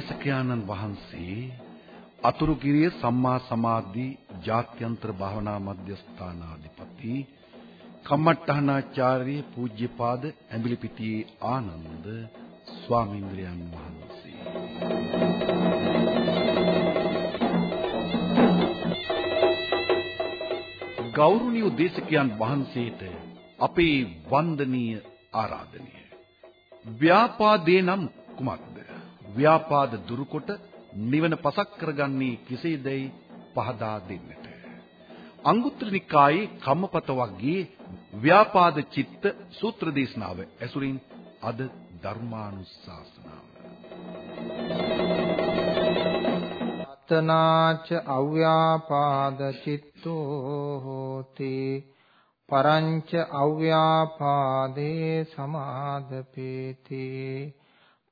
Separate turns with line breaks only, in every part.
දේශකයාණන් වහන්සේ අතුරුගිරිය සම්මා සමාධි ජාත්‍යන්තර භාවනා මධ්‍යස්ථානාධිපති කම්මට්ටහනාචාර්ය පූජ්‍යපාද ඇඹිලිපිටියේ ආනන්ද ස්වාමීන්ද්‍රයන් වහන්සේ. ගෞරවනීය දේශකයන් වහන්සේට අපේ වන්දනීය ආරාධනය. ව්‍යාපාදේ නම් කුමක්ද? ව්‍යාපාද දුරුකොට නිවන පසක් කරගන්නේ කෙසේදයි පහදා දෙන්නට. අංගුත්තර නිකායේ කම්මපත වර්ගයේ ව්‍යාපාද චිත්ත සූත්‍ර දේශනාව ඇසුරින් අද ධර්මානුශාසනාව.
අතනාච අව්‍යාපාද චිත්තෝ හෝති පරංච අව්‍යාපාදේ සමාදපේති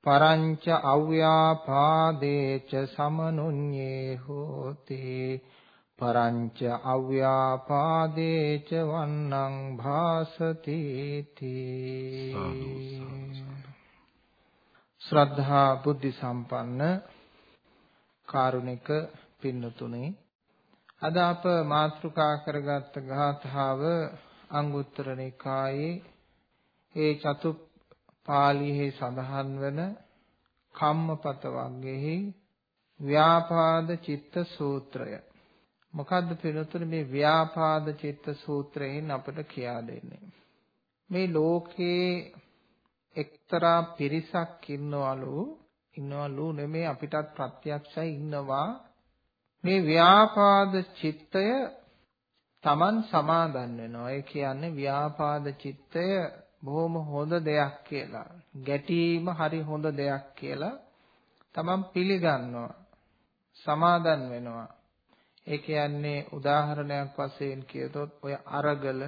පරංච අව්‍යාපාදේච සමනුඤ්ඤේ හෝති පරංච අව්‍යාපාදේච වන්නං භාසති ශ්‍රද්ධා බුද්ධ සම්පන්න කාරුණික පින්නතුනේ අද අප මාතෘකා කරගත් ගාථාව අංගුත්තර නිකායේ ඒ චතු පාළියේ සඳහන් වන කම්මපත වර්ගයේ ව්‍යාපාද චිත්ත සූත්‍රය. මොකද්ද පිළිතුරු මේ ව්‍යාපාද චිත්ත සූත්‍රයෙන් අපට කියා දෙන්නේ. මේ ලෝකේ එක්තරා පිරිසක් ඉන්නවලු ඉන්නවලු නෙමේ අපිටත් ප්‍රත්‍යක්ෂයි ඉන්නවා මේ ව්‍යාපාද චිත්තය Taman සමාදන් වෙනවා. ඒ කියන්නේ ව්‍යාපාද චිත්තය බොහොම හොඳ දෙයක් කියලා. ගැටීම හරි හොඳ දෙයක් කියලා තමන් පිළිගන්නවා. සමාදන් වෙනවා. ඒ කියන්නේ උදාහරණයක් වශයෙන් කියතොත් ඔය අරගල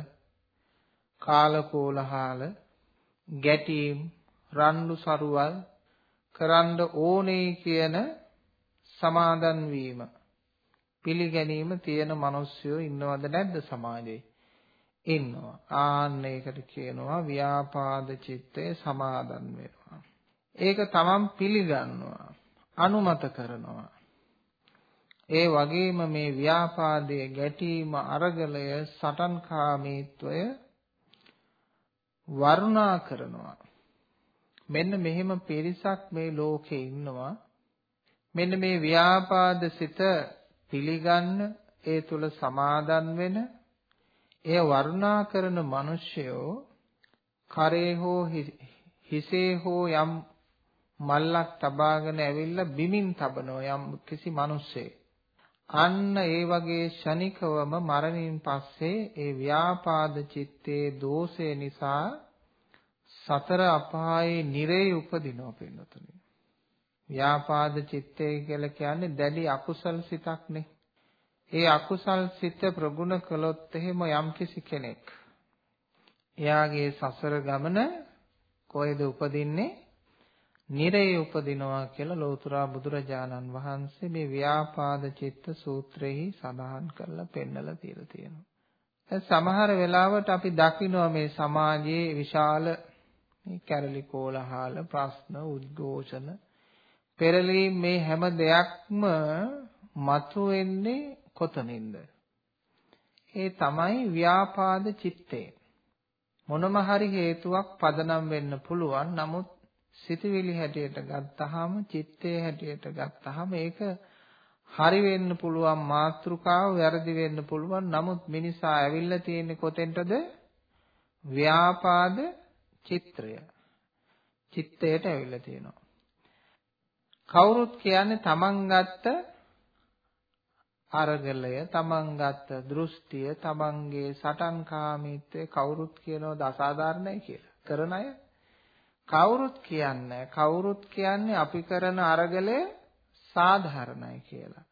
කාලකෝලහාල ගැටීම් රණ්ඩු සරුවල් කරන්න ඕනේ කියන සමාදන් වීම පිළිගැනීම තියෙන මිනිස්සුયો ඉන්නවද නැද්ද සමාජයේ ඉන්නවා. ආන්න ඒකට කියනවා ව්‍යාපාද චිත්තය සමාදන් වෙනවා. ඒක තමන් පිළිගන්නවා. අනුමත කරනවා. ඒ වගේම මේ ව්‍යාපාදයේ ගැටීම අරගලය සටන්කාමීත්වය වර්ණා කරනවා. මෙන්න මෙහෙම පිරිසක් මේ ලෝකේ ඉන්නවා. මෙන්න මේ ව්‍යාපාද සිත පිළිගන්න ඒ තුල සමාදන් වෙන එය වර්ණනා කරන මිනිසයෝ කරේ හෝ හිසේ හෝ යම් මල්ලක් තබාගෙන ඇවිල්ලා බිමින් තබනවා යම් කිසි මිනිසෙක්. අන්න ඒ වගේ ෂණිකවම මරණින් පස්සේ ඒ ව්‍යාපාද චිත්තේ දෝෂය නිසා සතර අපායේ නිරේ උපදිනවා පින්නතුනි. ව්‍යාපාද චිත්තය කියලා කියන්නේ දැඩි අකුසල් සිතක්නේ. ඒ අකුසල් සිත ප්‍රගුණ කළොත් එහෙම යම්කිසි කෙනෙක් එයාගේ සසර ගමන කොහෙද උපදින්නේ? නිරේ උපදිනවා කියලා ලෝතර බුදුරජාණන් වහන්සේ මේ ව්‍යාපාද චිත්ත සූත්‍රෙහි සඳහන් කරලා පෙන්නලා තියලා තියෙනවා. දැන් සමහර වෙලාවට අපි දකිනවා මේ සමාජයේ විශාල මේ කැරලි කෝලහල ප්‍රශ්න උද්ඝෝෂණ පෙරලීම් මේ හැම දෙයක්ම මතුවෙන්නේ කොතනින්ද? ඒ තමයි ව්‍යාපාද චිත්තේ. මොනම හරි හේතුවක් පදනම් වෙන්න පුළුවන්. නමුත් සිතවිලි හැටියට ගත්තාම චිත්තේ හැටියට ගත්තාම ඒක හරි වෙන්න පුළුවන් මාත්‍රිකාව වැරදි වෙන්න පුළුවන්. නමුත් මිනිසා ඇවිල්ලා තියෙන්නේ කොතෙන්ටද? ව්‍යාපාද චිත්‍රය. චිත්තයට ඇවිල්ලා තියෙනවා. කවුරුත් කියන්නේ තමන් ගත්ත අරගලය තමන් ගත්ත දෘෂ්ටිය තමන්ගේ සටන්කාමීත්වය කවුරුත් කියනවද අසාධාරණයි කියලා? කරන අය? කවුරුත් කියන්නේ කවුරුත් කියන්නේ අපි කරන අරගලය සාධාරණයි කියලා.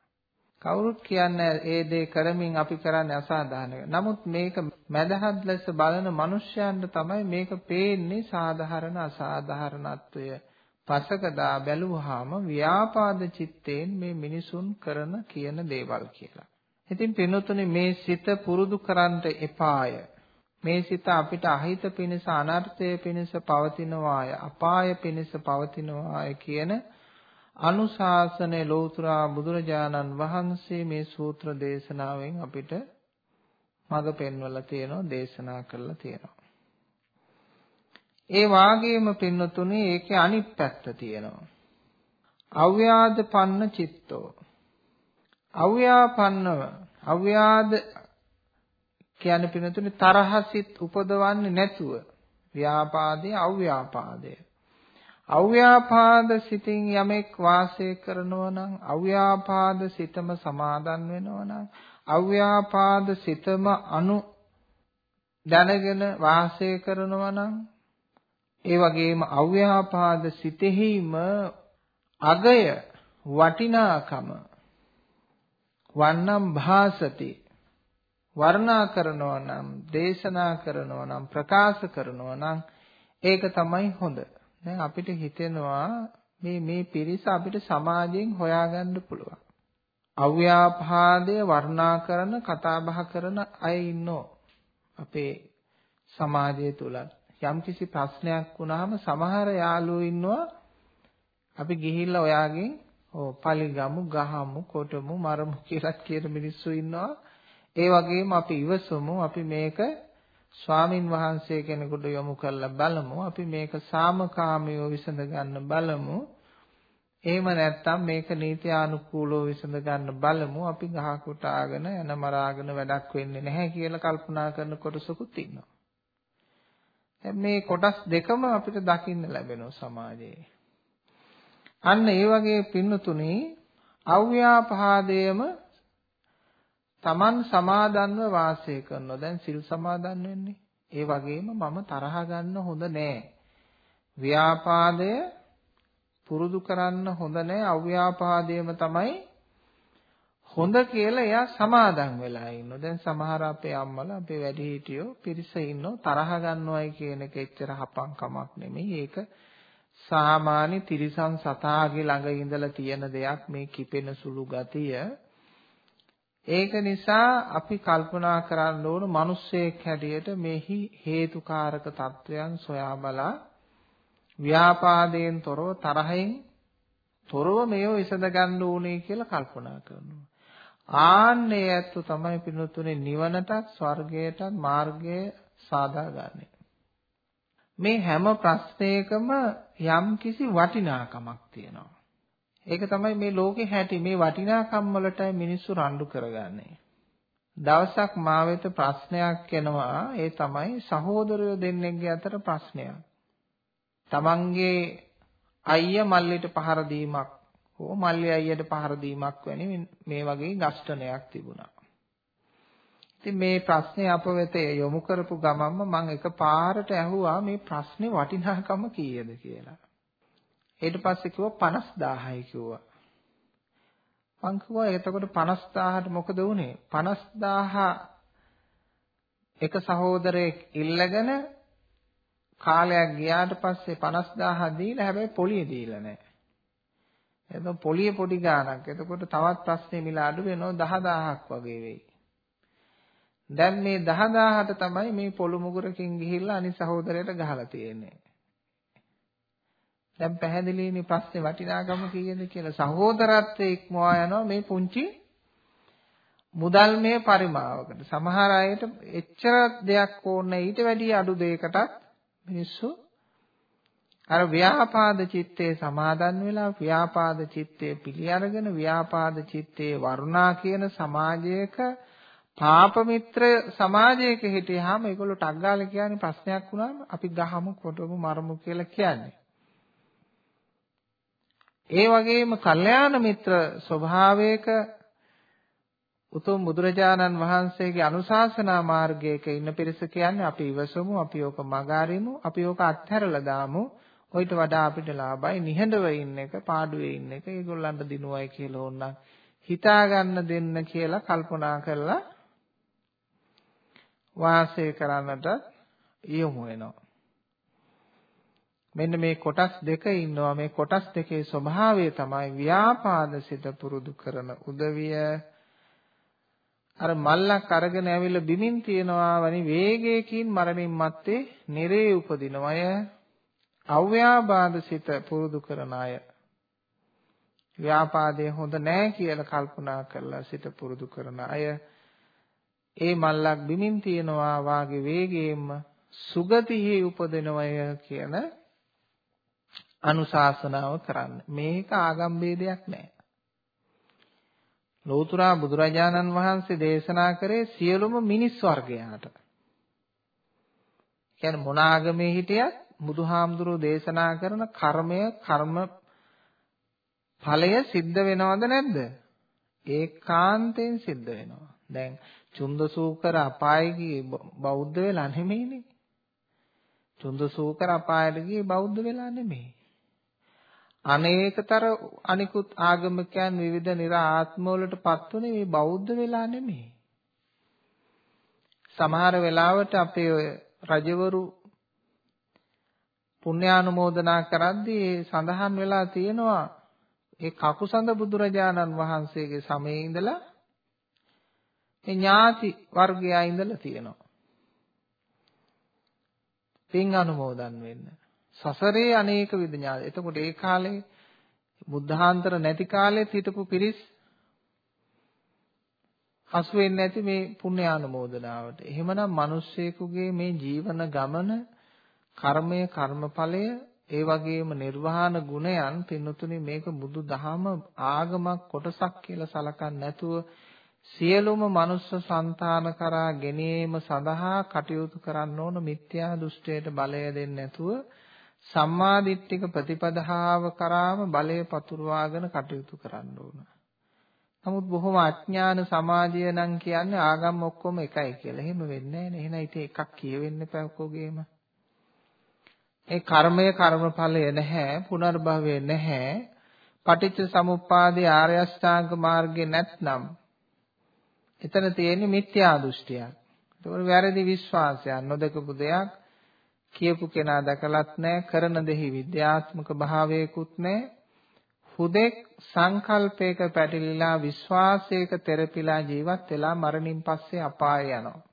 කවුරුත් කියන්නේ ඒ දේ කරමින් අපි කරන්නේ අසාධාරණයි. නමුත් මේක මදහත් ලෙස බලන මිනිස්යන්ට තමයි මේක පේන්නේ සාධාරණ අසාධාරණත්වය. පසකදා බැලුවාම ව්‍යාපාද චිත්තයෙන් මේ මිනිසුන් කරන කියන දේවල් කියලා. ඉතින් පින්නතුනේ මේ සිත පුරුදු කරන්ට එපාය. මේ සිත අපිට අහිත පිණිස අනර්ථය පිණිස පවතිනවාය අපාය පිණිස පවතිනවාය කියන අනුශාසනේ ලෝතුරා බුදුරජාණන් වහන්සේ මේ සූත්‍ර දේශනාවෙන් අපිට මඟ පෙන්වලා තියෙනවා දේශනා කරලා තියෙනවා. ඒ වාගේම පින්නතුනේ ඒකේ අනිත් පැත්ත තියෙනවා. අව්‍යාද පන්න චිත්තෝ. අව්‍යාපන්නව අව්‍යාද කියන්නේ පින්නතුනේ තරහසිත උපදවන්නේ නැතුව ව්‍යාපාදේ අව්‍යාපාදය. අව්‍යාපාද සිතින් යමෙක් වාසය කරනවා නම් අව්‍යාපාද සිතම සමාදන් වෙනවා නම් අව්‍යාපාද සිතම අනු දැනගෙන වාසය කරනවා නම් ඒ වගේම අව්‍යාපාද සිතෙහිම අගය වටිනාකම වන්නම් භාසති වර්ණා කරනවා නම් දේශනා කරනවා නම් ප්‍රකාශ කරනවා නම් ඒක තමයි හොඳ. දැන් අපිට හිතෙනවා මේ මේ පිරිස අපිට සමාජයෙන් හොයාගන්න පුළුවන්. අව්‍යාපාදය වර්ණනා කරන කතා බහ කරන අය ඉන්නෝ අපේ සමාජය තුල. යම්කිසි ප්‍රශ්නයක් වුණාම සමහර යාළුවෝ ඉන්නවා. අපි ගිහිල්ලා ඔයාගෙන් ඔව් පලිගමු ගහමු කොටමු මරමු කියලා කියන මිනිස්සු ඉන්නවා. ඒ වගේම අපි ඉවසමු. අපි මේක ස්වාමින් වහන්සේ කෙනෙකුට යොමු කරලා බලමු. අපි මේක සාමකාමීව විසඳ ගන්න බලමු. එහෙම නැත්නම් මේක නීත්‍යානුකූලව විසඳ ගන්න බලමු. අපි ගහ කොටාගෙන යන මරාගෙන වැඩක් වෙන්නේ නැහැ කියලා කල්පනා කරන කොටසකුත් ඉන්නවා. මේ කොටස් දෙකම අපිට දකින්න ලැබෙනවා සමාජයේ. අන්න ඒ වගේ පින්නතුනේ අව්‍යාපාදයේම Taman සමාදන්ව වාසය කරනවා. දැන් සිල් සමාදන් වෙන්නේ. ඒ වගේම මම තරහ ගන්න හොඳ නෑ. ව්‍යාපාදය පුරුදු කරන්න හොඳ නෑ. අව්‍යාපාදයේම තමයි හොඳ කියලා එයා සමාදන් වෙලා ඉන්නවා. දැන් සමහර අපේ අම්මලා අපේ වැඩිහිටියෝ පිරිස ඉන්නෝ තරහ ගන්නවයි කියන එක එච්චර හපන් කමක් නෙමෙයි. ඒක සාමාන්‍ය තිරිසන් සතාගේ ළඟ ඉඳලා තියෙන දෙයක් මේ කිපෙන සුළු ගතිය. ඒක නිසා අපි කල්පනා කරන්න ඕන මිනිස්සෙක් හැටියට මෙහි හේතුකාරක තත්වයන් සොයා බලා ව්‍යාපාදයෙන් තොරව තරහෙන් තොරව මේව විසඳ ගන්න ඕනේ කියලා කල්පනා කරනවා. ආන්නේ ඇත්තු තමයි පිනුතුනේ නිවනටත් ස්වර්ගයටත් මාර්ගය සාදාගන්නේ. මේ හැම ප්‍රශ්නයකම යම්කිසි වටිනාකමක් තියෙනවා. ඒක තමයි මේ ලෝකේ හැටි මේ වටිනාකම් වලටයි මිනිස්සු රණ්ඩු කරගන්නේ. දවසක් මා වෙත ප්‍රශ්නයක් එනවා ඒ තමයි සහෝදරයෝ දෙන්නෙක්ගේ අතර ප්‍රශ්නයක්. තමන්ගේ අයියා මල්ලිට පහර දීමක් හෝ මල්ලි අයියට පහර දීමක් වැනි මේ වගේ ගස්ඨනයක් තිබුණා. ඉතින් මේ ප්‍රශ්නේ අප වෙත යොමු කරපු ගමන්ම මම එකපාරට ඇහුවා මේ ප්‍රශ්නේ වටිනාකම කීයද කියලා. ඊට පස්සේ කිව්වා 50000යි කිව්වා. මං කිව්වා එතකොට 50000ට මොකද වුනේ? 50000 එක සහෝදරයෙක් ඉල්ලගෙන කාලයක් ගියාට පස්සේ 50000 දීලා හැබැයි පොලිය දීලා නැහැ. එතකොට පොලිය පොඩි ගාණක්. එතකොට තවත් ප්‍රශ්නේ මිල අඩු වෙනවා 10000ක් වගේ වෙයි. දැන් මේ 10000ට තමයි මේ පොළු මුගුරකින් ගිහිල්ලා අනිත් සහෝදරයට ගහලා තියෙන්නේ. දැන් පැහැදිලිනේ ප්‍රශ්නේ වටිනාකම කීයද කියලා. සහෝදරත්වයේ ඉක්මවා යනවා මේ පුංචි මුදල් මේ පරිමාවකට. සමහර අයට එච්චර දෙයක් ඕනේ ඊට වැඩිය අඩු දෙයකටත් මිනිස්සු අර ව්‍යාපාද චිත්තේ සමාදන් වෙලා ව්‍යාපාද චිත්තේ පිළි අරගෙන ව්‍යාපාද චිත්තේ වරුණා කියන සමාජයක පාප මිත්‍ර සමාජයක හිටියාම ඒගොල්ලෝ ටක් ගාලා කියන්නේ ප්‍රශ්නයක් වුණාම අපි ගහමු කොටමු මරමු කියලා කියන්නේ. ඒ වගේම කල්යාණ මිත්‍ර ස්වභාවයක උතුම් බුදුරජාණන් වහන්සේගේ අනුශාසනා මාර්ගයක ඉන්න පිරිස කියන්නේ අපි ඉවසමු අපි ඕක මගාරිමු අපි ඕක අත්හැරලා දාමු ඔయిత වඩා අපිට ලාභයි. නිහඬව ඉන්න එක පාඩුවේ ඉන්න එක ඒගොල්ලන්ට දිනුවයි කියලා ඕනනම් හිතා ගන්න දෙන්න කියලා කල්පනා කරලා වාසය කරන්නට යොමු වෙනවා. මෙන්න මේ කොටස් දෙක ඉන්නවා. මේ කොටස් දෙකේ ස්වභාවය තමයි ව්‍යාපාද සිත පුරුදු කරන උදවිය. අර මල්ලක් අරගෙන ඇවිල්ලා බිමින් තියනවා වැනි වේගයකින් මරණින් මත්තේ නිරේ උපදිනවය. අව්‍යාබාධ සිත පුරුදු කරන අය ව්‍යාපාදය හොඳ නෑ කියලා කල්පනා කරලා සිත පුරුදු කරන අය ඒ මල්ලක් බිමින් තියනවා වාගේ වේගයෙන්ම සුගතිහි උපදිනවය කියන අනුශාසනාව කරන්න. මේක ආගම් ભેදයක් නෑ. ලෝතර බුදුරජාණන් වහන්සේ දේශනා කරේ සියලුම මිනිස් වර්ගයාට. කියන්නේ මොන ආගමේ හිටියත් බුදුහාමුදුරුවෝ දේශනා කරන කර්මය කර්ම ඵලය සිද්ධ වෙනවද නැද්ද? ඒකාන්තයෙන් සිද්ධ වෙනවා. දැන් චුන්දසූකර අපායේ ගියේ බෞද්ධ වෙලා නෙමෙයිනේ. චුන්දසූකර අපායට ගියේ බෞද්ධ වෙලා නෙමෙයි. අනේකතර අනිකුත් ආගමිකයන් විවිධ නිර්ආත්ම වලටපත් උනේ මේ බෞද්ධ වෙලා නෙමෙයි. සමහර වෙලාවට අපේ ඔය රජවරු පුණ්‍යානුමෝදනා කරද්දී සඳහන් වෙලා තියෙනවා ඒ කකුසඳ බුදුරජාණන් වහන්සේගේ සමයේ ඉඳලා ඒ ඥාති වර්ගයා ඉඳලා තියෙනවා. පින් අනුමෝදන් වෙන්න. සසරේ අනේක විද ඥාති. එතකොට ඒ කාලේ බුද්ධාන්තර නැති කාලෙත් හිටපු පිරිස් හසු වෙන්නේ නැති මේ පුණ්‍යානුමෝදනාවට. එහෙමනම් මිනිස්සෙකුගේ මේ ජීවන ගමන කර්මය කර්මඵලය ඒ වගේම නිර්වාණ ගුණයන් පින්නතුනි මේක බුදු දහම ආගමක් කොටසක් කියලා සලකන්නේ නැතුව සියලුම මනුස්ස సంతාන කරා ගෙනීම සඳහා කටයුතු කරන්න ඕන මිත්‍යා දෘෂ්ටියට බලය දෙන්නේ නැතුව සම්මා දිට්ඨික ප්‍රතිපදාව කරාම බලය පතුරවාගෙන කටයුතු කරන්න ඕන. නමුත් බොහොම අඥාන සමාජය නම් කියන්නේ ආගම් ඔක්කොම එකයි කියලා. එහෙම වෙන්නේ නැහැ නේ. එහෙනම් ඉතින් එකක් කියවෙන්න එපා ඔක්කොගේම. ඒ කර්මය කර්මඵලය නැහැ, පුනර්භවය නැහැ. පටිච්ච සමුප්පාදේ ආර්ය අෂ්ටාංග මාර්ගේ නැත්නම් එතන තියෙන්නේ මිත්‍යා දෘෂ්ටියක්. ඒකවල වැරදි විශ්වාසයක්, නොදකපු දෙයක් කියපු කෙනා දැකලත් නැහැ, කරන දෙහි විද්‍යාත්මක භාවයකුත් නැහැ. හුදෙක් සංකල්පයක පැටලිලා විශ්වාසයක තෙරපිලා ජීවත් වෙලා මරණින් පස්සේ අපාය යනවා.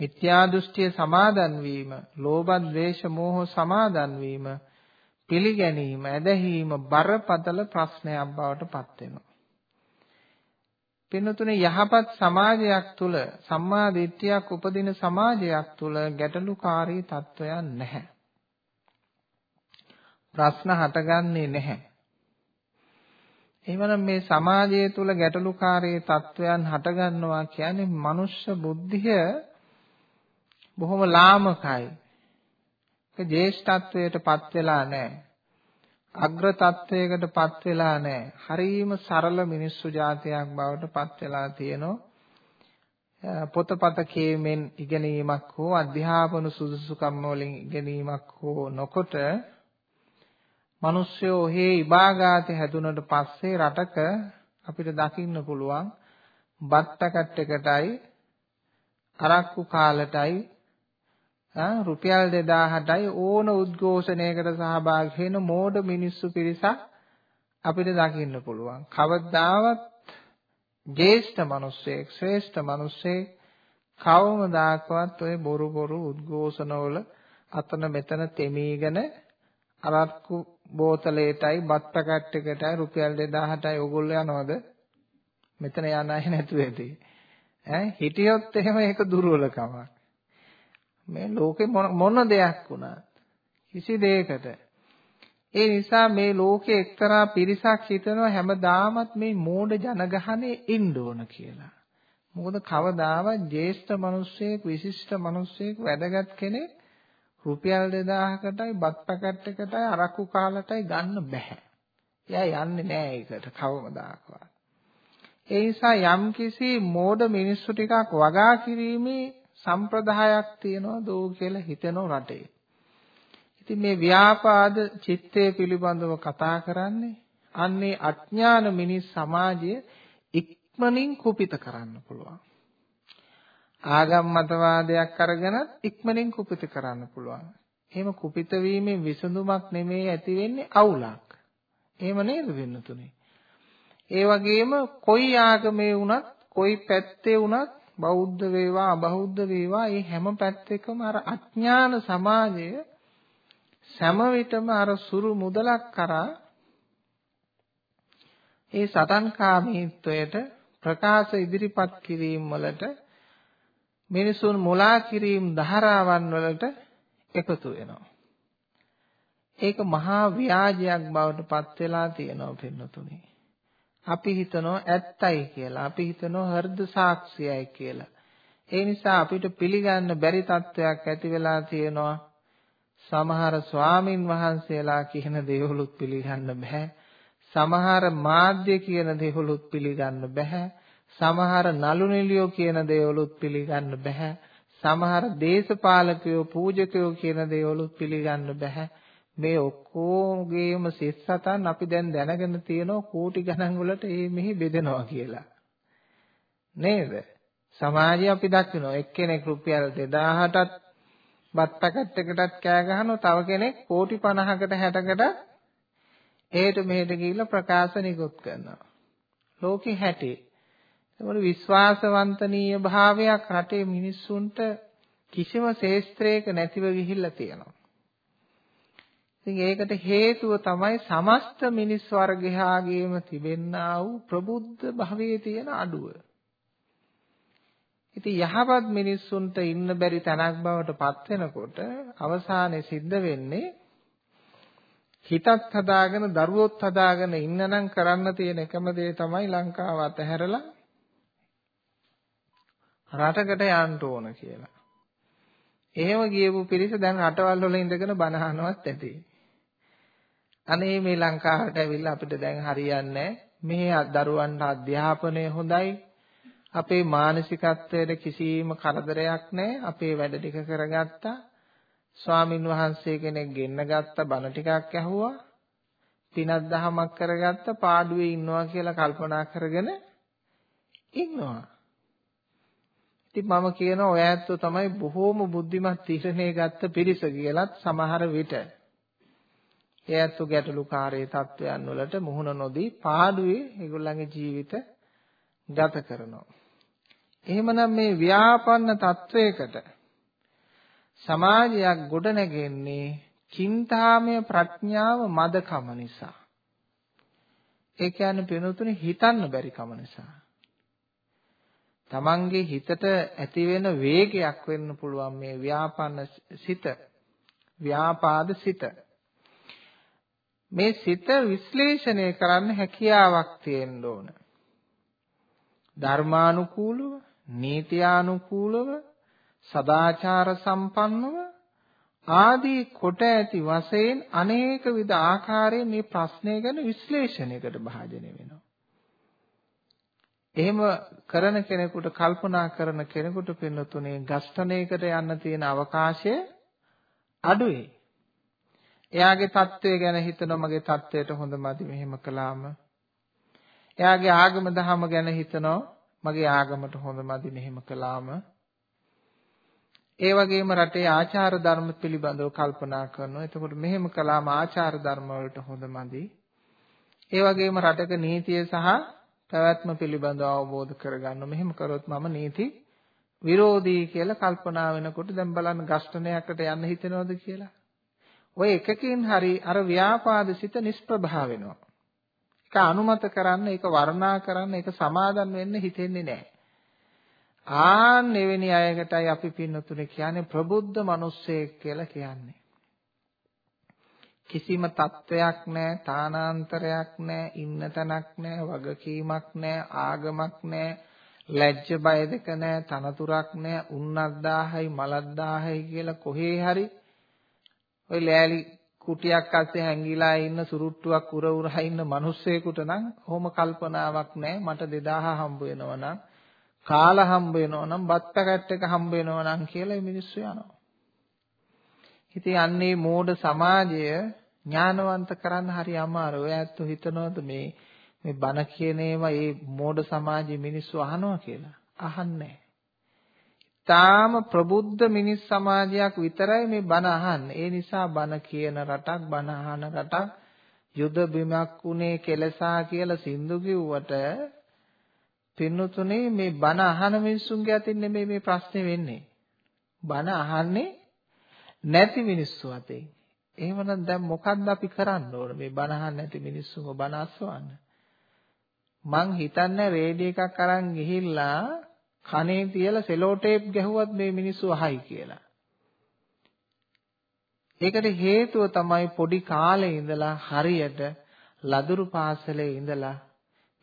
මිත්‍යා දෘෂ්ටිය සමාදන් වීම, ලෝභ, ද්වේෂ, මෝහ සමාදන් වීම, පිළිගැනීම, ඇදහිීම බරපතල ප්‍රශ්නයක් බවට පත් වෙනවා. පින්නතුනේ යහපත් සමාජයක් තුල සම්මා දිට්ඨියක් උපදින සමාජයක් තුල ගැටලුකාරී තත්වයන් නැහැ. ප්‍රශ්න හටගන්නේ නැහැ. එහෙමනම් මේ සමාජය තුල ගැටලුකාරී තත්වයන් හටගන්නවා කියන්නේ මනුෂ්‍ය බුද්ධිය බොහොම ලාමකයි. ඒක ජේෂ්ඨත්වයටපත් වෙලා නැහැ. අග්‍ර තත්වයකටපත් වෙලා නැහැ. හරීම සරල මිනිස්සු జాතියක් බවටපත් වෙලා තියෙනවා. පොතපත කියමින් ඉගෙනීමක් හෝ අධ්‍යාපන සුදුසුකම් වලින් ඉගෙනීමක් හෝ නොකොට මිනිස්සු ඔහේ ඉබාගාතේ හැදුනට පස්සේ රටක අපිට දකින්න පුළුවන් බත් පැකට් එකටයි අරක්කු කාලටයි රුපියල් 2000ටයි ඕන උද්ඝෝෂණයකට සහභාගී වෙන මෝඩ මිනිස්සු පිරිසක් අපිට දකින්න පුළුවන්. කවදාවත් ජේෂ්ඨ මිනිස්සෙක්, ශ්‍රේෂ්ඨ මිනිස්සෙක් කවමදාකවත් ඔය බොරු බොරු උද්ඝෝෂණවල අතන මෙතන තෙමීගෙන අරක්කු බෝතලයටයි බත් පැකට් එකටයි රුපියල් 2000ටයි ඕගොල්ලෝ යනවද? මෙතන යන්න අය නැතුව ඇති. ඈ හිටියොත් එහෙම ඒක දුර්වලකමක්. මේ ලෝකේ මොන දෙයක් වුණත් කිසි දෙයකට ඒ නිසා මේ ලෝකේ එක්තරා පිරිසක් හිතනවා හැමදාමත් මේ මෝඩ ජනගහනේ ඉන්න ඕන කියලා. මොකද කවදාවත් ජේෂ්ඨ මිනිස්සෙක් විශිෂ්ට මිනිස්සෙක් වැදගත් කෙනෙක් රුපියල් 2000කටයි බත් පැකට් එකටයි අරක්කු කාලටයි ගන්න බෑ. එයා යන්නේ නෑ ඒකට කවමදාකවත්. ඒ නිසා යම්කිසි මෝඩ මිනිස්සු ටිකක් වගා කිරීමේ සම්ප්‍රදායක් තියනවද ඕ කියලා හිතෙනව රටේ. ඉතින් මේ ව්‍යාපාද චිත්තය පිළිබඳව කතා කරන්නේ අන්නේ අඥාන මිනිස් සමාජය ඉක්මනින් කුපිත කරන්න පුළුවන්. ආගම් මතවාදයක් අරගෙන ඉක්මනින් කුපිත කරන්න පුළුවන්. එහෙම කුපිත වීමෙන් විසඳුමක් නෙමෙයි ඇති වෙන්නේ අවුලක්. එහෙම නේද වෙන්න තුනේ. ඒ වගේම කොයි ආගමේ වුණත් කොයි පැත්තේ වුණත් බෞද්ධ වේවා අබෞද්ධ වේවා මේ හැම පැත්තකම අර අඥාන සමාජය සෑම විටම අර සුරු මුදලක් කරා ඒ සටන්කාමීත්වයට ප්‍රකාශ ඉදිරිපත් කිරීම වලට මිනිසුන් මුලා කිරීම ධාරාවන් වලට එකතු වෙනවා. ඒක මහා ව්‍යාජයක් බවට පත් වෙලා තියෙනවා පින්නතුනේ. අපි හිතනවා ඇත්තයි කියලා. අපි හිතනවා හෘද සාක්ෂියයි කියලා. ඒ නිසා අපිට පිළිගන්න බැරි තත්වයක් ඇති වෙලා තියෙනවා. සමහර ස්වාමින් වහන්සේලා කියන දේවලුත් පිළිගන්න බෑ. සමහර මාධ්‍ය කියන දේවලුත් පිළිගන්න බෑ. සමහර නලු නිලියෝ කියන දේවලුත් පිළිගන්න බෑ. සමහර දේශපාලකයෝ පූජකයෝ කියන දේවලුත් පිළිගන්න බෑ. මේ ඔක්කොගේම සිත් සතන් අපි දැන් දැනගෙන තියෙනවා කෝටි ගණන් වලට මේ මෙහි බෙදෙනවා කියලා. නේද? සමාජය අපි දකිනවා එක්කෙනෙක් රුපියල් 2000ටත් බත් පැකට් එකටත් කෑ ගහනවා තව කෙනෙක් කෝටි 50කට 60කට එහෙට මෙහෙට ගිහිල්ලා ප්‍රකාශ නිකුත් කරනවා. ලෝකෙ හැටි. ඒකට විශ්වාසවන්තනීය භාවයක් රටේ මිනිස්සුන්ට කිසිම ශේස්ත්‍රයක නැතිව ගිහිල්ලා තියෙනවා. ඉතින් ඒකට හේතුව තමයි සමස්ත මිනිස් වර්ගයාගේම තිබෙන්නා වූ ප්‍රබුද්ධ භවයේ තියෙන අඩුව. ඉතින් යහපත් මිනිස්සුන්ට ඉන්න බැරි තැනක් බවට පත් වෙනකොට අවසානයේ සිද්ධ වෙන්නේ හිතත් හදාගෙන දරුවොත් හදාගෙන ඉන්නනම් කරන්න තියෙන එකම දේ තමයි ලංකාව අතහැරලා රටකට යන්න ඕන කියලා. එහෙම ගියපු පිරිස දැන් රටවල් වල ඉඳගෙන බණ අහනවත් ඇති. අනේ මේ ලංකාවට ඇවිල්ලා අපිට දැන් හරියන්නේ මේ දරුවන්ට අධ්‍යාපනය හොඳයි අපේ මානසිකත්වයට කිසිම කරදරයක් නැහැ. අපේ වැඩ ටික කරගත්තා. ස්වාමින් වහන්සේ කෙනෙක් ගෙන්න ගත්ත බණ ටිකක් ඇහුවා. පිනක් දහමක් කරගත්ත පාඩුවේ ඉන්නවා කියලා කල්පනා කරගෙන ඉන්නවා. ඉතින් මම කියනවා ඔය ඇත්තෝ තමයි බොහෝම බුද්ධිමත් තීරණය ගත්ත පිරිස කියලත් සමහර විට. ඒ ඇත්තෝ ගැටලුකාරී තත්වයන් වලට මුහුණ නොදී පාඩුවේ ඒගොල්ලන්ගේ ජීවිත ගත කරනවා. එහෙමනම් මේ ව්‍යාපන්න තත්වයකට සමාජයක් ගොඩනැගෙන්නේ චින්තාමය ප්‍රඥාව මදකම නිසා. ඒ කියන්නේ වෙනතුනේ හිතන්න බැරි කම නිසා. තමන්ගේ හිතට ඇති වෙන වේගයක් වෙන්න පුළුවන් මේ ව්‍යාපන්න සිත. ව්‍යාපාද සිත. මේ සිත විශ්ලේෂණය කරන්න හැකියාවක් තියෙන්න ඕන. ධර්මානුකූලව නීතියානුකූලව සදාචාර සම්පන්නව ආදී කොට ඇති වශයෙන් අනේක විද ආකාරයෙන් මේ ප්‍රශ්නය ගැන විශ්ලේෂණයකට භාජනය වෙනවා. එහෙම කරන කෙනෙකුට කල්පනා කරන කෙනෙකුට පින්නතුනේ ගස්ඨණයකට යන්න තියෙන අවකාශය අඩුයි. එයාගේ தත්ත්වය ගැන හිතනවා මගේ தත්ත්වයට හොඳමදි මෙහෙම කළාම. එයාගේ ආගම දහම ගැන හිතනවා මගේ ආගමට හොඳමදි මෙහෙම කළාම ඒ වගේම රටේ ආචාර ධර්ම පිළිබඳව කල්පනා කරනවා. එතකොට මෙහෙම කළාම ආචාර ධර්ම වලට හොඳමදි. ඒ වගේම රටක නීතිය සහ පැවැත්ම පිළිබඳව අවබෝධ කරගන්න. මෙහෙම කරොත් මම නීති විරෝධී කියලා කල්පනා වෙනකොට දැන් බලන්න ගස්ඨනයකට යන්න හිතෙනවද කියලා. ඔය එකකින් හරි අර ව්‍යාපාද සිත නිෂ්ප්‍රභා වෙනවා. ඒක අනුමත කරන්න, ඒක වර්ණනා කරන්න, ඒක සමාදන් වෙන්න හිතෙන්නේ නැහැ. ආන් එවැනි අයකටයි අපි පින්නතුනේ කියන්නේ ප්‍රබුද්ධ මිනිස්සෙක් කියලා කියන්නේ. කිසිම තත්වයක් නැහැ, තානාන්තරයක් නැහැ, ඉන්න තැනක් නැහැ, වගකීමක් නැහැ, ආගමක් නැහැ, ලැජ්ජ බය දෙක නැහැ, තනතුරක් නැහැ, උන්නක් 1000යි මලක් 1000යි කියලා කොහේ හරි ওই ලෑලි කුටියක් අස්සේ හැංගිලා ඉන්න සුරුට්ටුවක් උර උරා ඉන්න මිනිස්සෙකුට නම් කොහොම කල්පනාවක් නැහැ මට 2000 හම්බ වෙනවා නම් කාලා හම්බ වෙනවා නම් බත් පැකට් එක හම්බ වෙනවා නම් කියලා මේ මිනිස්සු යනවා. ඉතින් අන්නේ මෝඩ සමාජය ඥානවන්ත කරන්න හරි අමාරුයි. ඔය ඇත්තෝ හිතනවද මේ මේ බණ කියන ඒවා මේ මෝඩ සමාජයේ මිනිස්සු අහනවා කියලා? අහන්නේ තාම ප්‍රබුද්ධ මිනිස් සමාජයක් විතරයි මේ බණ අහන්නේ. ඒ නිසා බණ කියන රටක් බණ අහන රටක් යුද බිමක් උනේ කෙලසා කියලා සින්දු කිව්වට පින්නතුනේ මේ බණ අහන මිනිස්සුන්ගේ අතින් නෙමෙයි මේ ප්‍රශ්නේ වෙන්නේ. බණ අහන්නේ නැති මිනිස්සු අතේ. එහෙමනම් දැන් මොකද්ද අපි කරන්න ඕන මේ බණ අහන්නේ නැති මිනිස්සුන්ව බණ අස්වන්න? මං හිතන්නේ රේඩියෝ එකක් අරන් ගිහිල්ලා කනේ තියලා සෙලෝ ටේප් ගැහුවත් මේ මිනිස්සු අහයි කියලා. ඒකට හේතුව තමයි පොඩි කාලේ ඉඳලා හරියට ලදරු පාසලේ ඉඳලා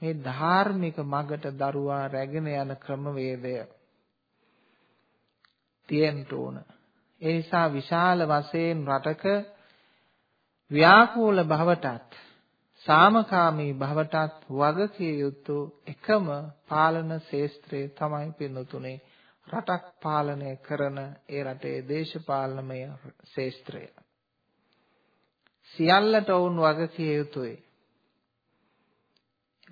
මේ ධාර්මික මගට දරුවා රැගෙන යන ක්‍රමවේදය තියෙන්න ඕන. ඒ නිසා විශාල වශයෙන් රටක ව්‍යාකූල භවටත් සාමකාමී භවටත් වගකිය යුතු එකම පාලන ශේස්ත්‍රය තමයි පින්නතුනේ රටක් පාලනය කරන ඒ රටේ දේශපාලනමය ශේස්ත්‍රය. සියල්ලට වුන් වගකිය යුතුයි.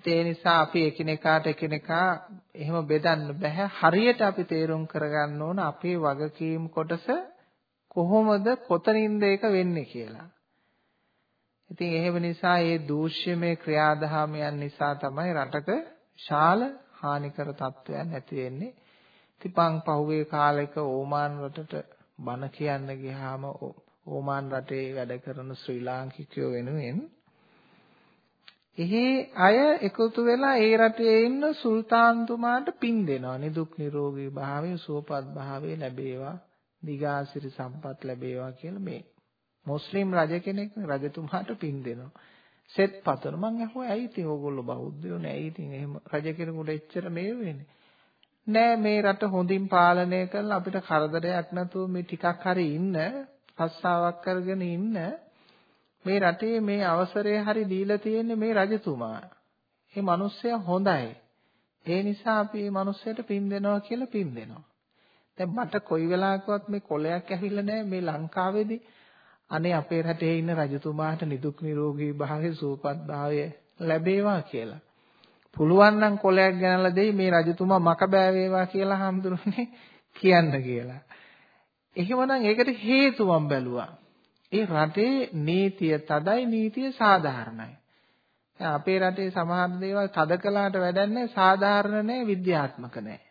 ඒ නිසා අපි එකිනෙකාට එකිනෙකා එහෙම බෙදන්න බෑ. හරියට අපි තේරුම් කරගන්න ඕන අපේ වගකීම් කොටස කොහොමද කොතනින්ද ඒක වෙන්නේ කියලා. ඉතින් එහෙම නිසා මේ දූෂ්‍යමය ක්‍රියාදාමයන් නිසා තමයි රටක ශාල හානිකර තත්ත්වයන් ඇති වෙන්නේ. ඉතින් පහුගිය කාලෙක ඕමාන් රටට බණ කියන්න ගියාම ඕමාන් රටේ වැඩ කරන ශ්‍රී ලාංකිකයෝ වෙනුවෙන් එහි අය එකතු වෙලා ඒ රටේ ඉන්න සුල්තාන්තුමාට පින් දෙනවා. නිදුක් නිරෝගී භාවය, සුවපත් භාවය ලැබේවා, දිගාසිරි සම්පත් ලැබේවා කියලා මේ මුස්ලිම් රජ කෙනෙක් රජතුමාට පින් දෙනවා. සෙත් පතන මං අහුවා ඇයි ඉතින් ඕගොල්ලෝ බෞද්ධයෝ නෑ ඇයි ඉතින් එහෙම රජ කෙනෙකුට එච්චර මේ වෙන්නේ නෑ මේ රට හොඳින් පාලනය කරලා අපිට කරදරයක් නැතුව මේ ටිකක් හරි ඉන්න රස්සාවක් කරගෙන ඉන්න මේ රටේ මේ අවසරය හරි දීලා තියෙන්නේ මේ රජතුමා. මේ මිනිස්සයා හොඳයි. ඒ නිසා අපි මේ මිනිස්සයාට පින් දෙනවා කියලා පින් දෙනවා. දැන් මට කොයි වෙලාවකවත් මේ කොලයක් ඇහිලා නැහැ මේ ලංකාවේදී අනේ අපේ රටේ ඉන්න රජතුමාට නිදුක් නිරෝගී භාවය සුවපත් භාවය ලැබේවා කියලා. පුළුවන් නම් කොලයක් ගෙනල්ලා දෙයි මේ රජතුමා මක බෑ වේවා කියලා හම්දුරුනේ කියන්න කියලා. එහෙමනම් ඒකට හේතු මම බැලුවා. ඒ රටේ නීතිය තදයි නීතිය සාධාරණයි. දැන් අපේ රටේ සමහර දේවල් තද කළාට වැඩක් නැහැ සාධාරණ නැහැ විද්‍යාත්මක නැහැ.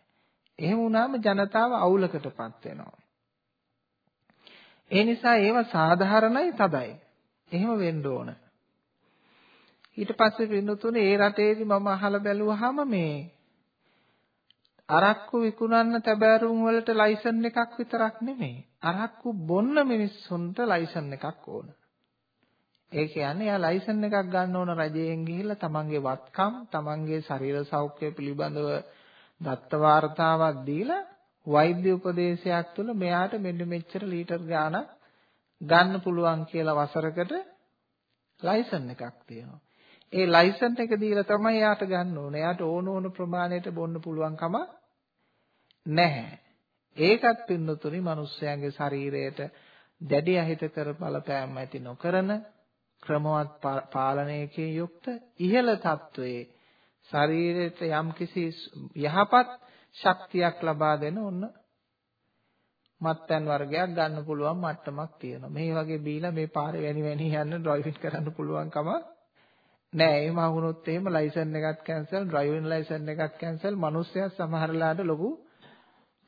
එහෙම වුණාම ජනතාව අවුලකටපත් වෙනවා. ඒ නිසා ඒව සාධාරණයි තදයි. එහෙම වෙන්න ඕන. ඊට පස්සේ පින්නතුනේ ඒ රටේදී මම අහලා බැලුවාම මේ අරක්කු විකුණන්න තැබෑරුම් වලට ලයිසන් එකක් විතරක් නෙමෙයි. අරක්කු බොන්න මිනිස්සුන්ට ලයිසන් එකක් ඕන. ඒ කියන්නේ යා ලයිසන් එකක් ගන්න ඕන රජයෙන් ගිහිල්ලා තමන්ගේ වත්කම්, තමන්ගේ ශරීර සෞඛ්‍ය පිළිබඳව දත්ත වාර්තාවක් දීලා වෛද්‍ය උපදේශයක් තුළ මෙයාට මෙන්න මෙච්චර ලීටර් ගාණක් ගන්න පුළුවන් කියලා වසරකට ලයිසන් එකක් තියෙනවා. ඒ ලයිසන් එක දීලා තමයි යාට ගන්න ඕනේ. යාට ඕන ඕන ප්‍රමාණයට බොන්න පුළුවන්කම නැහැ. ඒකත් පින්නතුනි මිනිස්යාගේ ශරීරයට දැඩි අහිතකර බලපෑම් ඇති නොකරන ක්‍රමවත් පාලනයකින් යුක්ත ඉහළ තත්වයේ ශරීරයට යම්කිසි යහපත් ශක්තියක් ලබා දෙන ඔන්න මත්පැන් වර්ගයක් ගන්න පුළුවන් මට්ටමක් තියෙනවා. මේ වගේ බීලා මේ පාරේ වැනි වැනි යන්න ඩ්‍රයිවිං කරන්න පුළුවන්කම නෑ. එහෙම වුණොත් එහෙම ලයිසන් එකත් කැන්සල්, ඩ්‍රයිවිං ලයිසන් එකත් කැන්සල්. මිනිස්සයා සමහරලාට ලොකු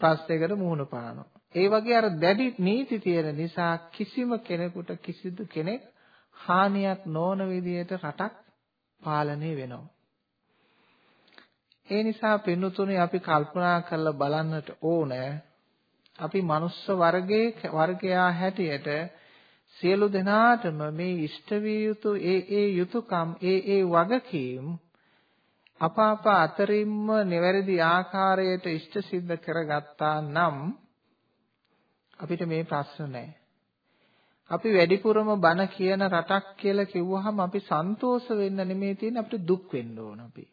ප්‍රශ්නයකට මුහුණ පානවා. ඒ වගේ අර දැඩි නීති තියෙන නිසා කිසිම කෙනෙකුට කිසිදු කෙනෙක් හානියක් නොවන විදිහට රටක් පාලනය වෙනවා. ඒ නිසා පින්නතුනේ අපි කල්පනා කරලා බලන්නට ඕනේ අපි මනුස්ස වර්ගයේ වර්ගයා හැටියට සියලු දෙනාටම මේ ඉෂ්ට විය යුතු ඒ ඒ යුතුයකම් ඒ ඒ වගකීම් අප අප අතරින්ම නිවැරදි ආකාරයට ඉෂ්ට සිද්ධ කරගත්තා නම් අපිට මේ ප්‍රශ්න නැහැ. අපි වැඩිපුරම බන කියන රටක් කියලා කිව්වහම අපි සන්තෝෂ වෙන්න නෙමෙයි තියෙන්නේ අපිට දුක් වෙන්න ඕන අපි.